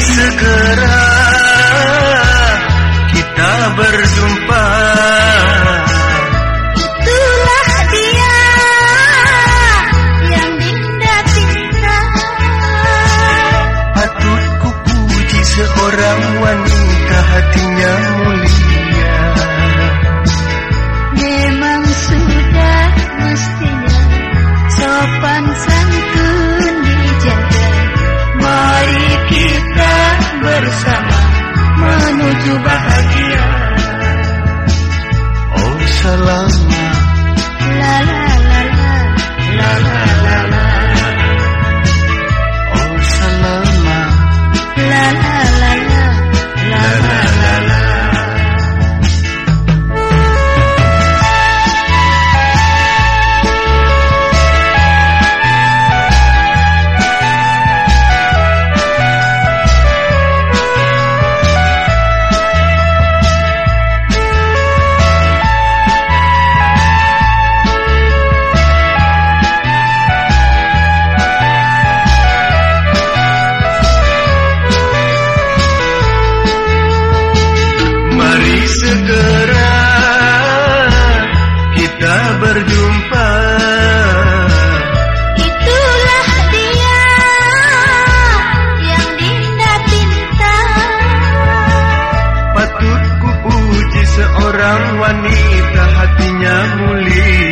segera kita berjumpa Orang wanita hatinya mulia.